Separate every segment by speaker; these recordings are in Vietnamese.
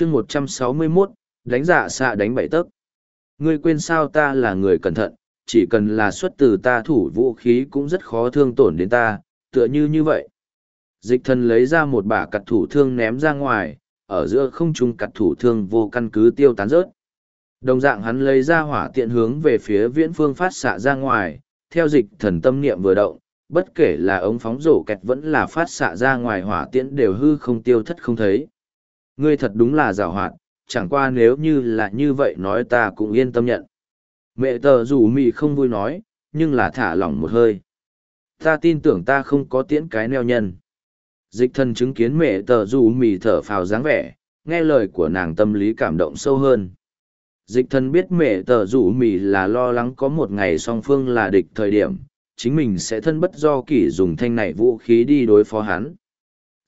Speaker 1: chương một trăm sáu mươi 161, đánh dạ xạ đánh bảy tấc. Ngươi quên sao ta là người cẩn thận, chỉ cần là xuất từ ta thủ vũ khí cũng rất khó thương tổn đến ta, tựa như như vậy. Dịch thần lấy ra một bả cặt thủ thương ném ra ngoài, ở giữa không trung cặt thủ thương vô căn cứ tiêu tán rớt. Đồng dạng hắn lấy ra hỏa tiện hướng về phía viễn phương phát xạ ra ngoài, theo dịch thần tâm niệm vừa động, bất kể là ống phóng rổ kẹt vẫn là phát xạ ra ngoài hỏa tiễn đều hư không tiêu thất không thấy. Ngươi thật đúng là giảo hoạt, chẳng qua nếu như là như vậy nói ta cũng yên tâm nhận. Mẹ tờ rủ mì không vui nói, nhưng là thả lỏng một hơi. Ta tin tưởng ta không có tiễn cái neo nhân. Dịch thần chứng kiến mẹ tờ rủ mì thở phào dáng vẻ, nghe lời của nàng tâm lý cảm động sâu hơn. Dịch thần biết mẹ tờ rủ mì là lo lắng có một ngày song phương là địch thời điểm, chính mình sẽ thân bất do kỷ dùng thanh này vũ khí đi đối phó hắn.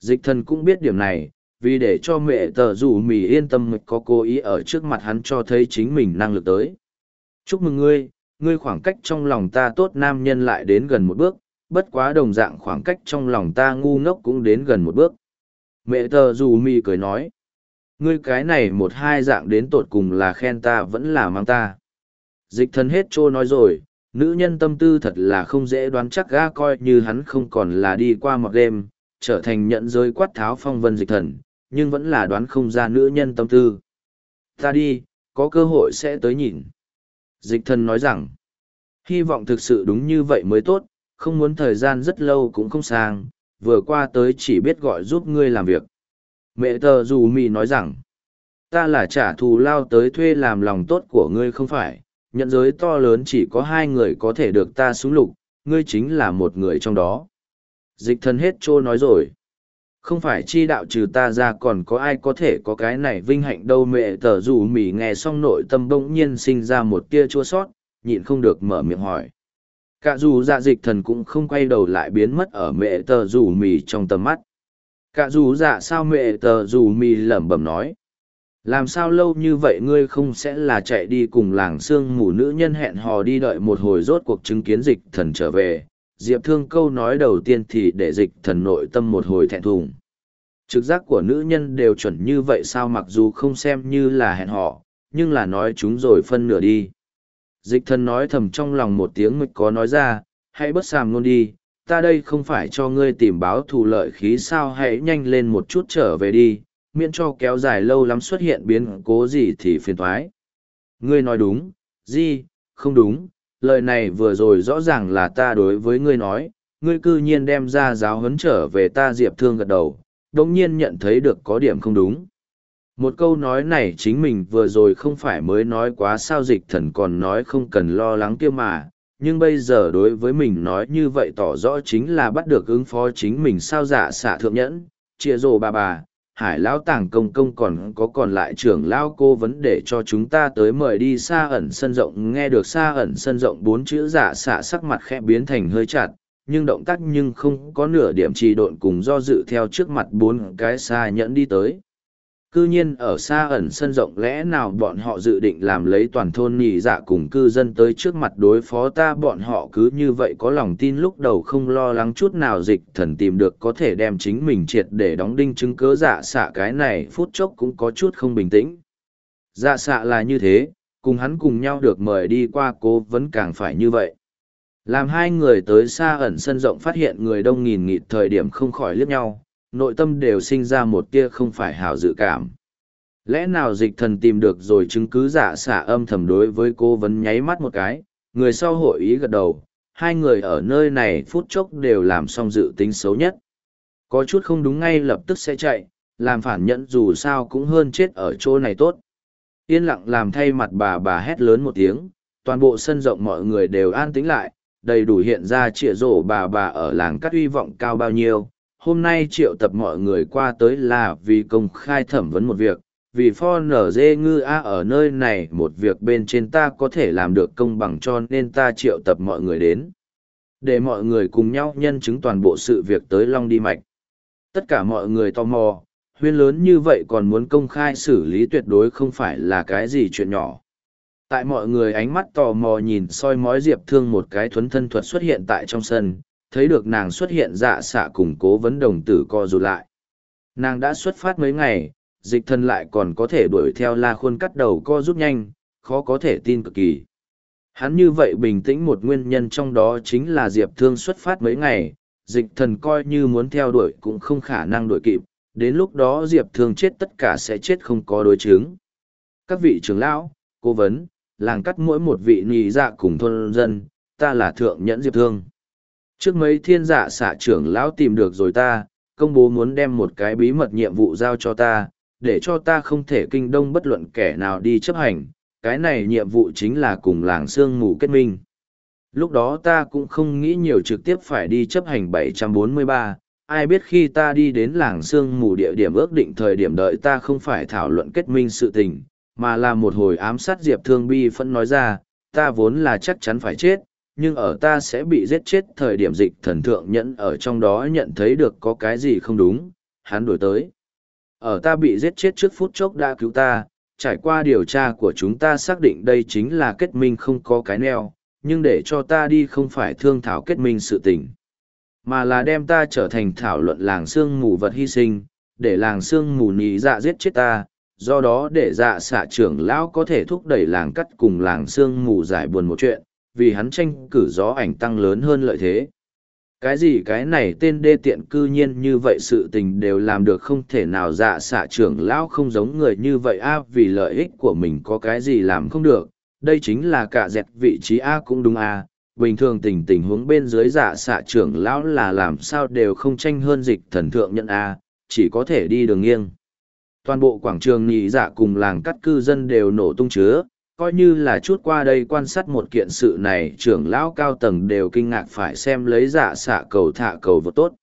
Speaker 1: Dịch thần cũng biết điểm này, vì để cho mẹ tờ rủ mì yên tâm có cố ý ở trước mặt hắn cho thấy chính mình năng lực tới. Chúc mừng ngươi, ngươi khoảng cách trong lòng ta tốt nam nhân lại đến gần một bước, bất quá đồng dạng khoảng cách trong lòng ta ngu ngốc cũng đến gần một bước. Mẹ tờ rủ mì cười nói, ngươi cái này một hai dạng đến tột cùng là khen ta vẫn là mang ta. Dịch thần hết trô nói rồi, nữ nhân tâm tư thật là không dễ đoán chắc ga coi như hắn không còn là đi qua một đêm, trở thành nhận rơi quát tháo phong vân dịch thần, nhưng vẫn là đoán không ra nữ nhân tâm tư. Ta đi, có cơ hội sẽ tới nhìn. Dịch thần nói rằng, hy vọng thực sự đúng như vậy mới tốt, không muốn thời gian rất lâu cũng không sang, vừa qua tới chỉ biết gọi giúp ngươi làm việc. Mẹ tờ dù mì nói rằng, ta là trả thù lao tới thuê làm lòng tốt của ngươi không phải, nhận giới to lớn chỉ có hai người có thể được ta xuống lục, ngươi chính là một người trong đó. Dịch thần hết trô nói rồi. Không phải chi đạo trừ ta ra còn có ai có thể có cái này vinh hạnh đâu mẹ tờ dù mỉ nghe xong nội tâm bỗng nhiên sinh ra một tia chua sót, nhịn không được mở miệng hỏi. Cả dù dạ dịch thần cũng không quay đầu lại biến mất ở mẹ tờ dù mì trong tầm mắt. Cả dù dạ sao mẹ tờ dù mì lẩm bẩm nói. Làm sao lâu như vậy ngươi không sẽ là chạy đi cùng làng xương mù nữ nhân hẹn hò đi đợi một hồi rốt cuộc chứng kiến dịch thần trở về. Diệp thương câu nói đầu tiên thì để dịch thần nội tâm một hồi thẹn thùng. Trực giác của nữ nhân đều chuẩn như vậy sao mặc dù không xem như là hẹn hò, nhưng là nói chúng rồi phân nửa đi. Dịch thần nói thầm trong lòng một tiếng mịch có nói ra, hãy bớt sàm luôn đi, ta đây không phải cho ngươi tìm báo thù lợi khí sao hãy nhanh lên một chút trở về đi, miễn cho kéo dài lâu lắm xuất hiện biến cố gì thì phiền thoái. Ngươi nói đúng, gì, không đúng, lời này vừa rồi rõ ràng là ta đối với ngươi nói, ngươi cư nhiên đem ra giáo huấn trở về ta diệp thương gật đầu, đồng nhiên nhận thấy được có điểm không đúng. Một câu nói này chính mình vừa rồi không phải mới nói quá sao dịch thần còn nói không cần lo lắng kia mà, nhưng bây giờ đối với mình nói như vậy tỏ rõ chính là bắt được ứng phó chính mình sao giả xạ thượng nhẫn, chia rồ bà bà, hải lão tàng công công còn có còn lại trưởng Lão cô vấn đề cho chúng ta tới mời đi xa ẩn sân rộng. Nghe được xa ẩn sân rộng bốn chữ giả xạ sắc mặt khẽ biến thành hơi chặt, nhưng động tác nhưng không có nửa điểm trì độn cùng do dự theo trước mặt bốn cái xa nhẫn đi tới cư nhiên ở xa ẩn sân rộng lẽ nào bọn họ dự định làm lấy toàn thôn nhị dạ cùng cư dân tới trước mặt đối phó ta? Bọn họ cứ như vậy có lòng tin lúc đầu không lo lắng chút nào dịch thần tìm được có thể đem chính mình triệt để đóng đinh chứng cớ dạ xạ cái này phút chốc cũng có chút không bình tĩnh. Dạ xạ là như thế, cùng hắn cùng nhau được mời đi qua cố vẫn càng phải như vậy. Làm hai người tới xa ẩn sân rộng phát hiện người đông nghìn nghịt thời điểm không khỏi liếc nhau nội tâm đều sinh ra một tia không phải hào dự cảm. Lẽ nào dịch thần tìm được rồi chứng cứ giả xả âm thầm đối với cô vẫn nháy mắt một cái, người sau hội ý gật đầu, hai người ở nơi này phút chốc đều làm xong dự tính xấu nhất. Có chút không đúng ngay lập tức sẽ chạy, làm phản nhẫn dù sao cũng hơn chết ở chỗ này tốt. Yên lặng làm thay mặt bà bà hét lớn một tiếng, toàn bộ sân rộng mọi người đều an tĩnh lại, đầy đủ hiện ra trịa rổ bà bà ở làng cắt uy vọng cao bao nhiêu, hôm nay triệu tập mọi người qua tới là vì công khai thẩm vấn một việc, vì pho nở dê ngư a ở nơi này một việc bên trên ta có thể làm được công bằng cho nên ta triệu tập mọi người đến. Để mọi người cùng nhau nhân chứng toàn bộ sự việc tới long đi mạch. Tất cả mọi người tò mò, huyên lớn như vậy còn muốn công khai xử lý tuyệt đối không phải là cái gì chuyện nhỏ. Tại mọi người ánh mắt tò mò nhìn soi mói diệp thương một cái thuấn thân thuật xuất hiện tại trong sân thấy được nàng xuất hiện dạ xạ cùng cố vấn đồng tử co rụt lại. Nàng đã xuất phát mấy ngày, dịch thần lại còn có thể đuổi theo la khuôn cắt đầu co giúp nhanh, khó có thể tin cực kỳ. Hắn như vậy bình tĩnh một nguyên nhân trong đó chính là Diệp Thương xuất phát mấy ngày, dịch thần coi như muốn theo đuổi cũng không khả năng đuổi kịp, đến lúc đó Diệp Thương chết tất cả sẽ chết không có đối chứng. Các vị trưởng lão, cố vấn, làng cắt mỗi một vị nì dạ cùng thôn dân, ta là thượng nhẫn Diệp Thương. Trước mấy thiên giả xạ trưởng lão tìm được rồi ta, công bố muốn đem một cái bí mật nhiệm vụ giao cho ta, để cho ta không thể kinh đông bất luận kẻ nào đi chấp hành, cái này nhiệm vụ chính là cùng làng sương mù kết minh. Lúc đó ta cũng không nghĩ nhiều trực tiếp phải đi chấp hành 743, ai biết khi ta đi đến làng sương mù địa điểm ước định thời điểm đợi ta không phải thảo luận kết minh sự tình, mà là một hồi ám sát Diệp Thương Bi phẫn nói ra, ta vốn là chắc chắn phải chết, nhưng ở ta sẽ bị giết chết thời điểm dịch thần thượng nhẫn ở trong đó nhận thấy được có cái gì không đúng, hắn đổi tới. Ở ta bị giết chết trước phút chốc đã cứu ta, trải qua điều tra của chúng ta xác định đây chính là kết minh không có cái neo, nhưng để cho ta đi không phải thương thảo kết minh sự tình, mà là đem ta trở thành thảo luận làng xương mù vật hy sinh, để làng xương mù nhị dạ giết chết ta, do đó để dạ xạ trưởng lão có thể thúc đẩy làng cắt cùng làng xương mù giải buồn một chuyện, vì hắn tranh cử gió ảnh tăng lớn hơn lợi thế. Cái gì cái này tên đê tiện cư nhiên như vậy sự tình đều làm được không thể nào dạ xạ trưởng lão không giống người như vậy a vì lợi ích của mình có cái gì làm không được, đây chính là cả dẹt vị trí a cũng đúng a bình thường tình tình huống bên dưới dạ xạ trưởng lão là làm sao đều không tranh hơn dịch thần thượng nhận a chỉ có thể đi đường nghiêng. Toàn bộ quảng trường nhị dạ cùng làng cắt cư dân đều nổ tung chứa coi như là chút qua đây quan sát một kiện sự này, trưởng lão cao tầng đều kinh ngạc phải xem lấy dạ xạ cầu thả cầu vượt tốt.